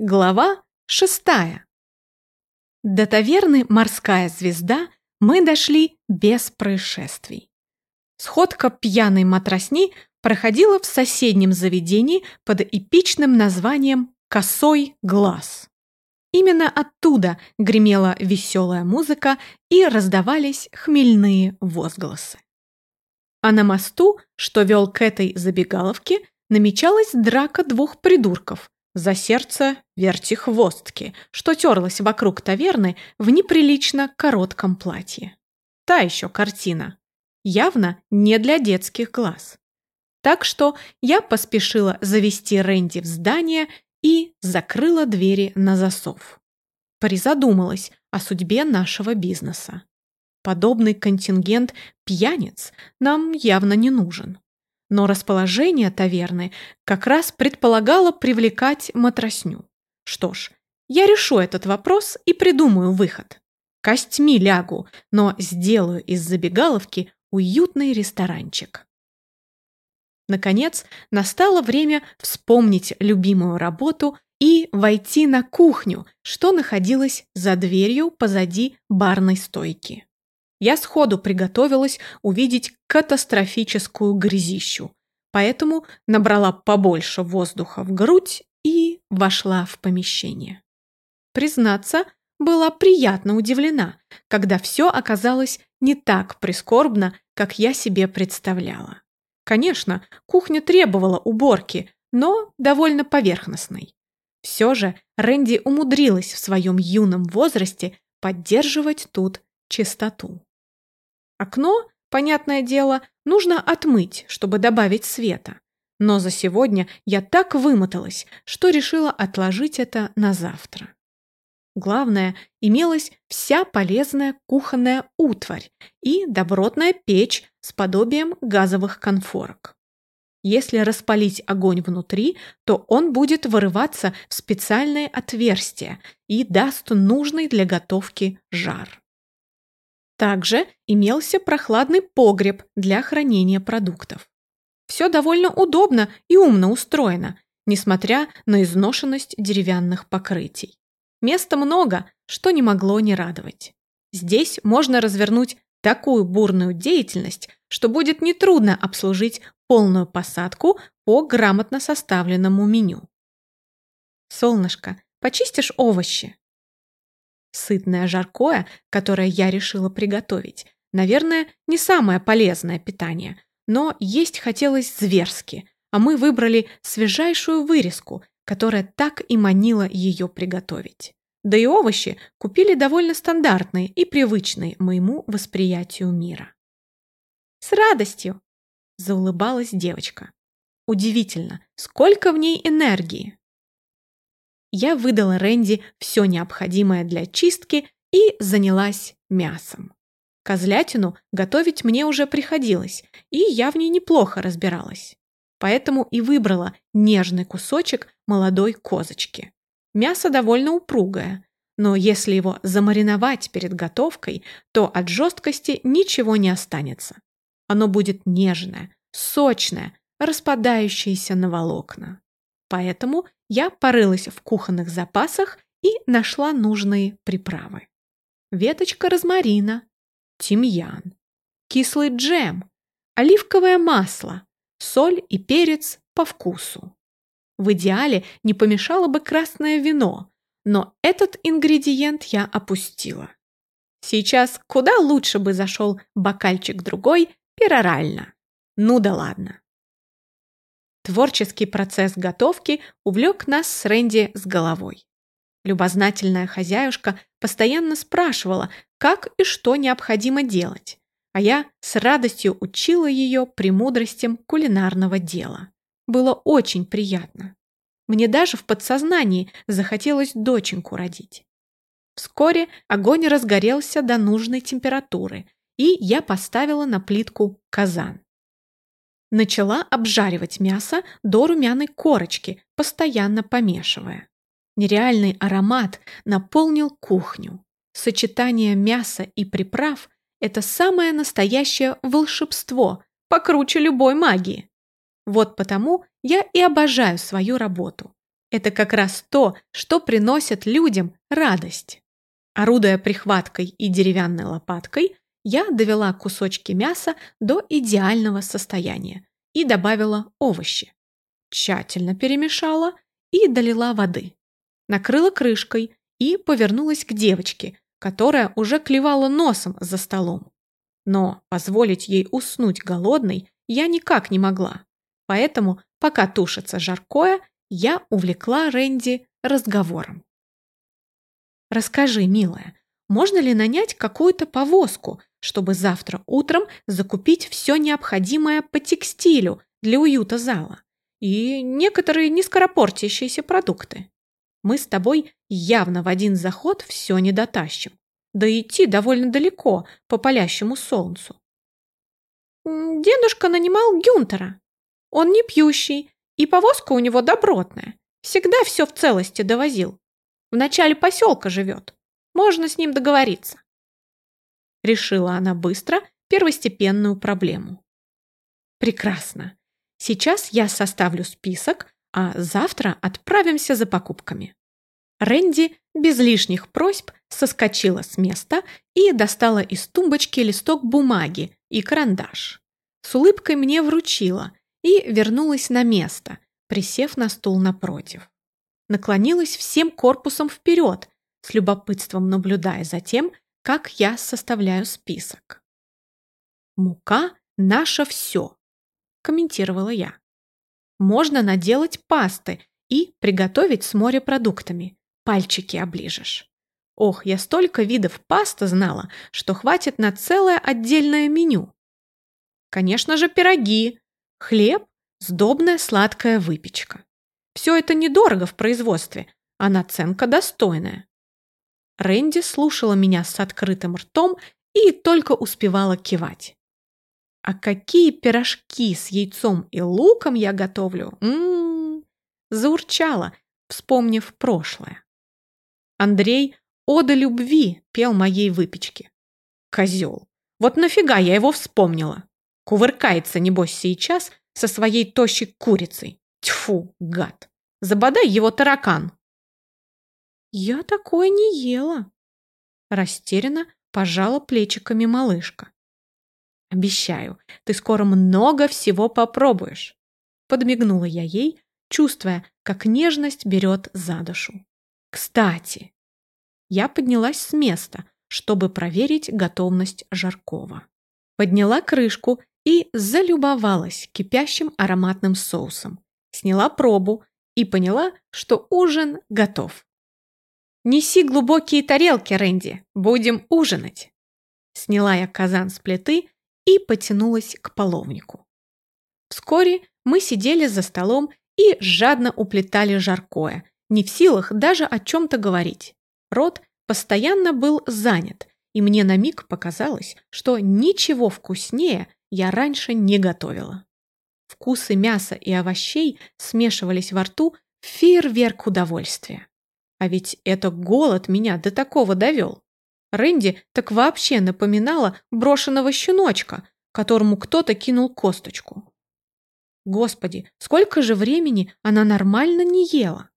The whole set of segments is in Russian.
Глава шестая. До таверны «Морская звезда» мы дошли без происшествий. Сходка пьяной матросни проходила в соседнем заведении под эпичным названием «Косой глаз». Именно оттуда гремела веселая музыка и раздавались хмельные возгласы. А на мосту, что вел к этой забегаловке, намечалась драка двух придурков – за сердце вертихвостки, что терлась вокруг таверны в неприлично коротком платье. Та еще картина. Явно не для детских глаз. Так что я поспешила завести Рэнди в здание и закрыла двери на засов. Призадумалась о судьбе нашего бизнеса. Подобный контингент пьяниц нам явно не нужен но расположение таверны как раз предполагало привлекать матросню. Что ж, я решу этот вопрос и придумаю выход. Костьми лягу, но сделаю из забегаловки уютный ресторанчик. Наконец, настало время вспомнить любимую работу и войти на кухню, что находилась за дверью позади барной стойки я сходу приготовилась увидеть катастрофическую грязищу, поэтому набрала побольше воздуха в грудь и вошла в помещение. Признаться, была приятно удивлена, когда все оказалось не так прискорбно, как я себе представляла. Конечно, кухня требовала уборки, но довольно поверхностной. Все же Рэнди умудрилась в своем юном возрасте поддерживать тут чистоту. Окно, понятное дело, нужно отмыть, чтобы добавить света. Но за сегодня я так вымоталась, что решила отложить это на завтра. Главное, имелась вся полезная кухонная утварь и добротная печь с подобием газовых конфорок. Если распалить огонь внутри, то он будет вырываться в специальные отверстия и даст нужный для готовки жар. Также имелся прохладный погреб для хранения продуктов. Все довольно удобно и умно устроено, несмотря на изношенность деревянных покрытий. Места много, что не могло не радовать. Здесь можно развернуть такую бурную деятельность, что будет нетрудно обслужить полную посадку по грамотно составленному меню. «Солнышко, почистишь овощи?» Сытное жаркое, которое я решила приготовить, наверное, не самое полезное питание, но есть хотелось зверски, а мы выбрали свежайшую вырезку, которая так и манила ее приготовить. Да и овощи купили довольно стандартные и привычные моему восприятию мира. «С радостью!» – заулыбалась девочка. Удивительно, сколько в ней энергии я выдала Рэнди все необходимое для чистки и занялась мясом. Козлятину готовить мне уже приходилось, и я в ней неплохо разбиралась. Поэтому и выбрала нежный кусочек молодой козочки. Мясо довольно упругое, но если его замариновать перед готовкой, то от жесткости ничего не останется. Оно будет нежное, сочное, распадающееся на волокна. Поэтому я порылась в кухонных запасах и нашла нужные приправы. Веточка розмарина, тимьян, кислый джем, оливковое масло, соль и перец по вкусу. В идеале не помешало бы красное вино, но этот ингредиент я опустила. Сейчас куда лучше бы зашел бокальчик другой перорально. Ну да ладно. Творческий процесс готовки увлек нас с Рэнди с головой. Любознательная хозяюшка постоянно спрашивала, как и что необходимо делать, а я с радостью учила ее премудростям кулинарного дела. Было очень приятно. Мне даже в подсознании захотелось доченьку родить. Вскоре огонь разгорелся до нужной температуры, и я поставила на плитку казан. Начала обжаривать мясо до румяной корочки, постоянно помешивая. Нереальный аромат наполнил кухню. Сочетание мяса и приправ – это самое настоящее волшебство, покруче любой магии. Вот потому я и обожаю свою работу. Это как раз то, что приносит людям радость. Орудуя прихваткой и деревянной лопаткой, я довела кусочки мяса до идеального состояния и добавила овощи. Тщательно перемешала и долила воды. Накрыла крышкой и повернулась к девочке, которая уже клевала носом за столом. Но позволить ей уснуть голодной я никак не могла. Поэтому, пока тушится жаркое, я увлекла Рэнди разговором. «Расскажи, милая, можно ли нанять какую-то повозку, чтобы завтра утром закупить все необходимое по текстилю для уюта зала и некоторые нескоропортящиеся продукты? Мы с тобой явно в один заход все не дотащим, да идти довольно далеко по палящему солнцу. Дедушка нанимал Гюнтера. Он не пьющий, и повозка у него добротная. Всегда все в целости довозил. В начале поселка живет. Можно с ним договориться. Решила она быстро первостепенную проблему. Прекрасно. Сейчас я составлю список, а завтра отправимся за покупками. Рэнди без лишних просьб соскочила с места и достала из тумбочки листок бумаги и карандаш. С улыбкой мне вручила и вернулась на место, присев на стул напротив. Наклонилась всем корпусом вперед, с любопытством наблюдая за тем, как я составляю список. «Мука – наше все», – комментировала я. «Можно наделать пасты и приготовить с морепродуктами. Пальчики оближешь. Ох, я столько видов пасты знала, что хватит на целое отдельное меню. Конечно же, пироги, хлеб, сдобная сладкая выпечка. Все это недорого в производстве, а наценка достойная. Рэнди слушала меня с открытым ртом и только успевала кивать. А какие пирожки с яйцом и луком я готовлю? М-м-м, заурчала, вспомнив прошлое. Андрей «Ода любви» пел моей выпечке. Козел. Вот нафига я его вспомнила? Кувыркается, небось, сейчас со своей тощей курицей. Тьфу, гад. Забодай его таракан. Я такое не ела. Растерянно пожала плечиками малышка. Обещаю, ты скоро много всего попробуешь. Подмигнула я ей, чувствуя, как нежность берет за душу. Кстати, я поднялась с места, чтобы проверить готовность Жаркова. Подняла крышку и залюбовалась кипящим ароматным соусом. Сняла пробу и поняла, что ужин готов. «Неси глубокие тарелки, Рэнди, будем ужинать!» Сняла я казан с плиты и потянулась к половнику. Вскоре мы сидели за столом и жадно уплетали жаркое, не в силах даже о чем-то говорить. Рот постоянно был занят, и мне на миг показалось, что ничего вкуснее я раньше не готовила. Вкусы мяса и овощей смешивались во рту в фейерверк удовольствия. А ведь это голод меня до такого довел. Рэнди так вообще напоминала брошенного щеночка, которому кто-то кинул косточку. Господи, сколько же времени она нормально не ела?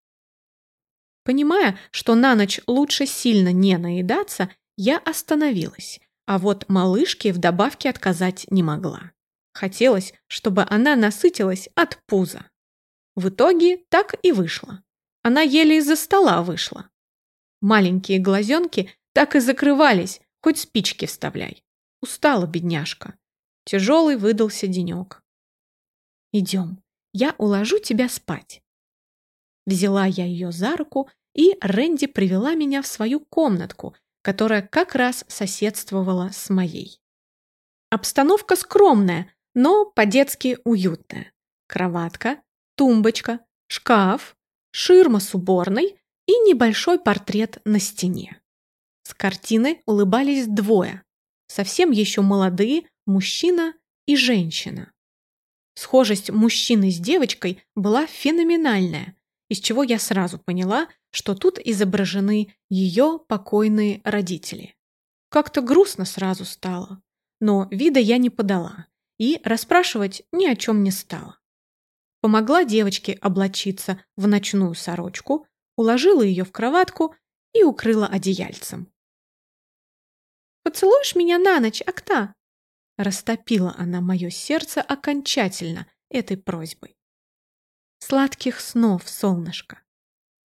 Понимая, что на ночь лучше сильно не наедаться, я остановилась, а вот малышке в добавке отказать не могла. Хотелось, чтобы она насытилась от пуза. В итоге так и вышло. Она еле из-за стола вышла. Маленькие глазенки так и закрывались, хоть спички вставляй. Устала бедняжка. Тяжелый выдался денек. «Идем, я уложу тебя спать». Взяла я ее за руку и Рэнди привела меня в свою комнатку, которая как раз соседствовала с моей. Обстановка скромная, но по-детски уютная. Кроватка, тумбочка, шкаф, ширма с уборной и небольшой портрет на стене. С картины улыбались двое, совсем еще молодые мужчина и женщина. Схожесть мужчины с девочкой была феноменальная, из чего я сразу поняла, что тут изображены ее покойные родители. Как-то грустно сразу стало, но вида я не подала и расспрашивать ни о чем не стала. Помогла девочке облачиться в ночную сорочку, уложила ее в кроватку и укрыла одеяльцем. «Поцелуешь меня на ночь, Акта?» Растопила она мое сердце окончательно этой просьбой. «Сладких снов, солнышко!»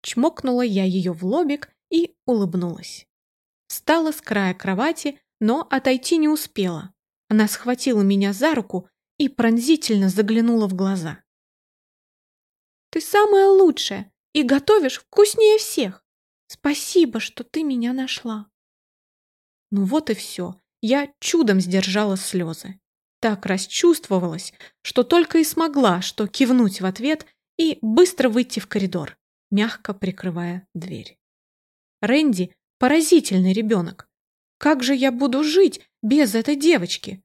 Чмокнула я ее в лобик и улыбнулась. Встала с края кровати, но отойти не успела. Она схватила меня за руку и пронзительно заглянула в глаза. «Ты самая лучшая и готовишь вкуснее всех. Спасибо, что ты меня нашла». Ну вот и все. Я чудом сдержала слезы. Так расчувствовалась, что только и смогла, что кивнуть в ответ и быстро выйти в коридор, мягко прикрывая дверь. Рэнди – поразительный ребенок. Как же я буду жить без этой девочки?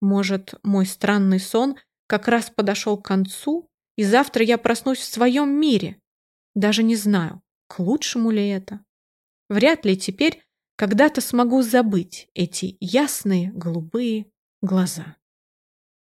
Может, мой странный сон как раз подошел к концу, и завтра я проснусь в своем мире? Даже не знаю, к лучшему ли это. Вряд ли теперь когда-то смогу забыть эти ясные голубые глаза.